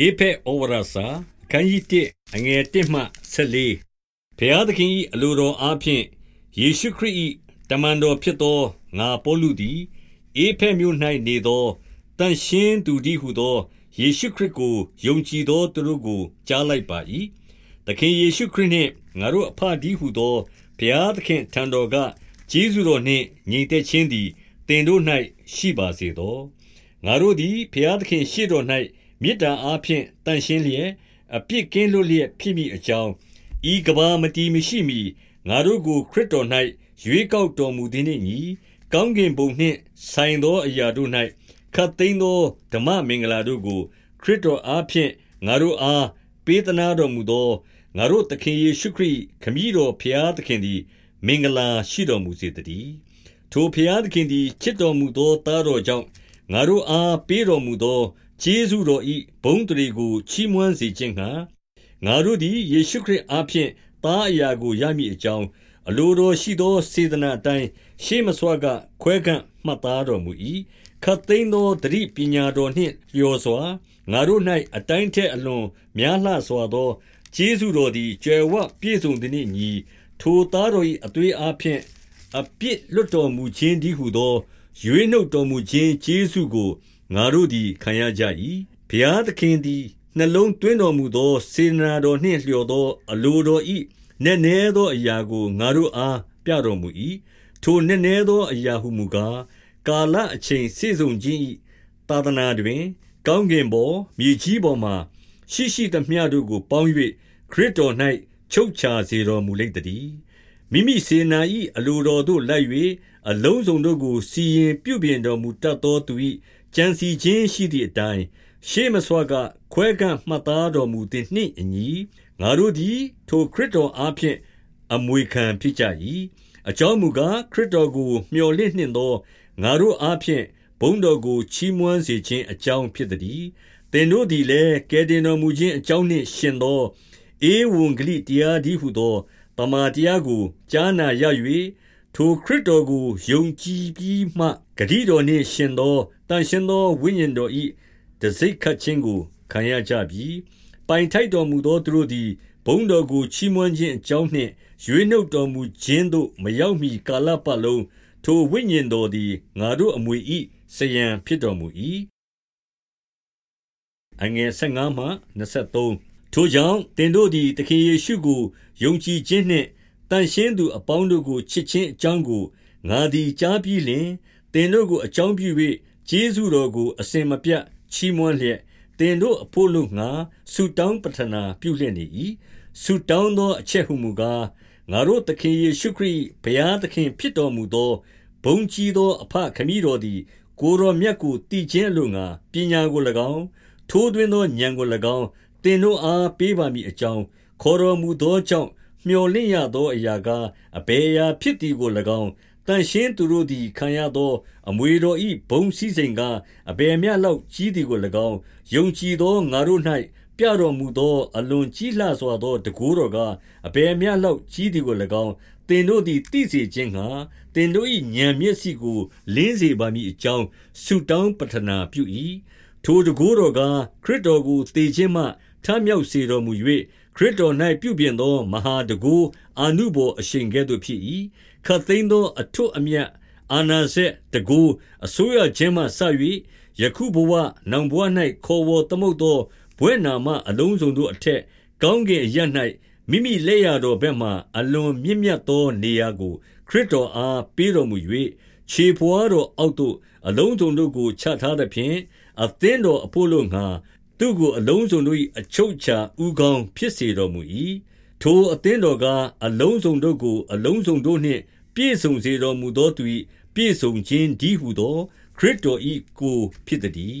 ဧဖက်ဩဝါဒစာအခန်းကြီး1အငယ်1မှ14ဘုရားသခင်၏အလိုတော်အားဖြင့်ယေရှုခရစ်၏တမန်တော်ဖြစ်သောငါပေါလုသည်ဧဖက်မြို့၌နေသောတန်ရှင်းသူသည်ဟုသောယေရှုခရစ်ကိုယုံကြည်သောသူတို့ကိုကြားလိုက်ပါ၏သခင်ယေရှုခရစ်နှင့်ငါတို့အဖသည်ဟုသောဘုရားသခင်ထံတော်ကကျေးဇူးတော်နှင့်ညီသက်ခြင်းသည်တင်တို့၌ရှိပါစေသောငါတို့သည်ဘုရားသခင်ရှေ့တော်၌ မေတ္တာအားဖြင့်တန်ရှင်းလျက်အပြစ်ကင်းလွတ်လျက်ဖြစ်မိအကြောင်းဤကဘာမတီမရှိမီငါတို့ကိုခရစ်တော်၌ရွေးကောက်တော်မူသည်နှင့်ညီကောင်းကင်ဘုံနှင့်ဆိုင်သောအရာတို့၌ခတ်သိမ်းသောဓမ္မမင်္ဂလာတို့ကို ခရစ်တော်အားဖြင့်ငါတို့အားပေးသနာတော်မူသောငါတို့သခင်ယေရှုခရစ်ခမည်းတော်ဖျားသခင်သည် မင်္ဂလာရှိတော်မူစေတည်းထိုဖျားသခင်သည်ချစ်တော်မူသောသားတော်ကြောင့် ငါတို့အားပေးတော်မူသောကျေးဇူးတော်၏ဘုန်းတရေကိုချီးမွမ်းစေခြင်းငှါငါတို့သည်ယေရှုခရစ်အားဖြင့်သားအရာကိုရမည်အကြောင်းအလိုတော်ရှိသောစေတနာအတိုင်းရှေးမစွာကခွဲကန့်မှတ်သားတော်မူ၏ခတ်သိမ်းသောတတိပညာတော်နှင့်လျော်စွာငါတို့၌အတိုင်းထက်အလွန်များလှစွာသောကျေးဇူးတော်သည်ကြွယ်ဝပြည့်စုံသည်နှင့်ညီထိုသားတော်၏အသွေးအားဖြင့်အပြစ်လွတ်တော်မူခြင်းတည်းဟုသော ရွေးနှုတ်တော်မူခြင်းကျေးဇူးကိုငါတို့သည်ခံရကြ၏ဘုရားသခင်သည်နှလုံးသွင်းတော်မူသောစေတနာတော်နှင့်လျော်သောအလိုတော်၏နက်နဲသောအရာကိုငါတို့အားပြတော်မူ၏ထိုနက်နဲသောအရာဟုမူကားကာလအချိန်စေဆုံးခြင်း၏သာသနာတွင် ကောင်းကင်ပေါ်မြေကြီးပေါ်မှရှိရှိသမျှတို့ကိုပေါင်း၍ခရစ်တော်၌ချုပ်ချာစေတော်မူလိမ့်တည်း မိမိစေနာ၏အလိုတော်သို့လိုက်၍အလုံးစုံတို့ကိုစီရင်ပြုပြင်တော်မူတတ်သောသူ၏ကြံစီခြင်းရှိသည့်အတိုင်းရှေးမစွာကခွဲကန့်မှတ်သားတော်မူသည်နှင့်အညီငါတို့သည် ထိုခရစ်တော်အားဖြင့်အမွေခံဖြစ်ကြ၏အကြောင်းမူကားခရစ်တော်ကို မျှော်လင့်နှင့်သောငါတို့အားဖြင့်ဘုန်းတော်ကိုချီးမွမ်းစေခြင်းအကြောင်းဖြစ်သည်သင်တို့သည်လည်းကယ်တင်တော်မူခြင်းအကြောင်းနှင့်ရှင်သောဧဝံဂေလိတရားဒီဟုသော တမန်တရားကို ကြားနာရ၍ထိုခရစ်တော်ကို ယုံကြည်ပြီးမှဂတိတော်နှင့်ရှင်သောတန်ရှင်သော ဝိညာဉ်တော်၏တစိ့ခတ်ခြင်းကို ခံရကြပြီ ပိုင်ထိုက်တော်မူသော သူတို့သည် ဘုန်းတော်ကို ချီးမွမ်းခြင်းအကြောင်းနှင့် ရွေးနှုတ်တော်မူခြင်းသို့ မရောက်မီကာလပတ်လုံး ထိုဝိညာဉ်တော်သည် ငါတို့အမွေ၏စယံဖြစ်တော်မူ၏အငယ်15မှ23 ထိုကြောင့်တင်တို့သည် သခင်ယေရှုကို ယုံကြည်ခြင်းနှင့်တန်ရှင်းသူအပေါင်းတို့ကို ချစ်ခြင်းအကြောင်းကို ငါသည်ကြားပြီးလျှင် သင်တို့ကို အကြောင်းပြု၍ကျေးဇူးတော်ကို အစဉ်မပြတ် ချီးမွမ်းလျက် သင်တို့အဖို့လို့ငါဆုတောင်းပတနာပြုလျက်နေ၏ဆုတောင်းသောအချက်ဟုမူကား ငါတို့သခင်ယေရှုခရစ် ဘုရားသခင်ဖြစ်တော်မူသော ဘုံကြီးသောအဖခမည်းတော်သည် ကိုရောမြတ်ကိုတည်ခြင်းလို့ငါပညာကို၎င်း ထိုးသွင်းသောဉာဏ်ကို၎င်း သင်တို့အားပေးပါမည်အကြောင်းခေါ်တော်မူသောကြောင့်မျှော်လင့်ရသောအရာကားအဘယ်အရာဖြစ်သည်ကို၎င်းတန်ရှင်းသူတို့သည်ခံရသောအမွေတော်၏ဘုံစည်းစိမ်ကားအဘယ်မျှလောက်ကြီးသည်ကို၎င်းယုံကြည်သောငါတို့၌ပြတော်မူသောအလွန်ကြီးလှစွာသောတကူတော်ကားအဘယ်မျှလောက်ကြီးသည်ကို၎င်းသင်တို့သည်သိစေခြင်းငှာသင်တို့၏ဉာဏ်မျက်စိကိုလင်းစေပါမည်အကြောင်းဆုတောင်းပတနာပြု၏ထိုတကူတော်ကားခရစ်တော်ကိုသေခြင်းမှ ထမြောက်စေတော်မူ၍ခရစ်တော်၌ပြုပြင်သော မဟာတကူအာနုဘော်အရှင်ကဲ့သို့ဖြစ်၏ခတ်သိမ်းသောအထွတ်အမြတ်အာနာဇက်တကူအစိုးရခြင်းမှဆ၍ယခုဘဝနောင်ဘဝ၌ခေါ်ဝေါ်သမုတ်သောဘွဲ့နာမအလုံးစုံတို့အထက်ကောင်းကင်အရ၌မိမိလက်ရတော်ဘက်မှအလွန်မြင့်မြတ်သောနေရာကို ခရစ်တော်အားပေးတော်မူ၍ခြေဖွားတော်အောက်သို့အလုံးစုံတို့ကိုချထားသဖြင့်အသင်းတော်အဖို့လို့ငါ သူ့ကိုအလုံးစုံတို့၏အချုပ်အခြာဥကောင်းဖြစ်စေတော်မူ၏ထိုအသင်းတော်ကအလုံးစုံတို့ကို အလုံးစုံတို့နှင့် ပြည့်စုံစေတော်မူသောသူ၏ပြည့်စုံခြင်းဒီဟုသော ခရစ်တော်၏ကိုဖြစ်သည်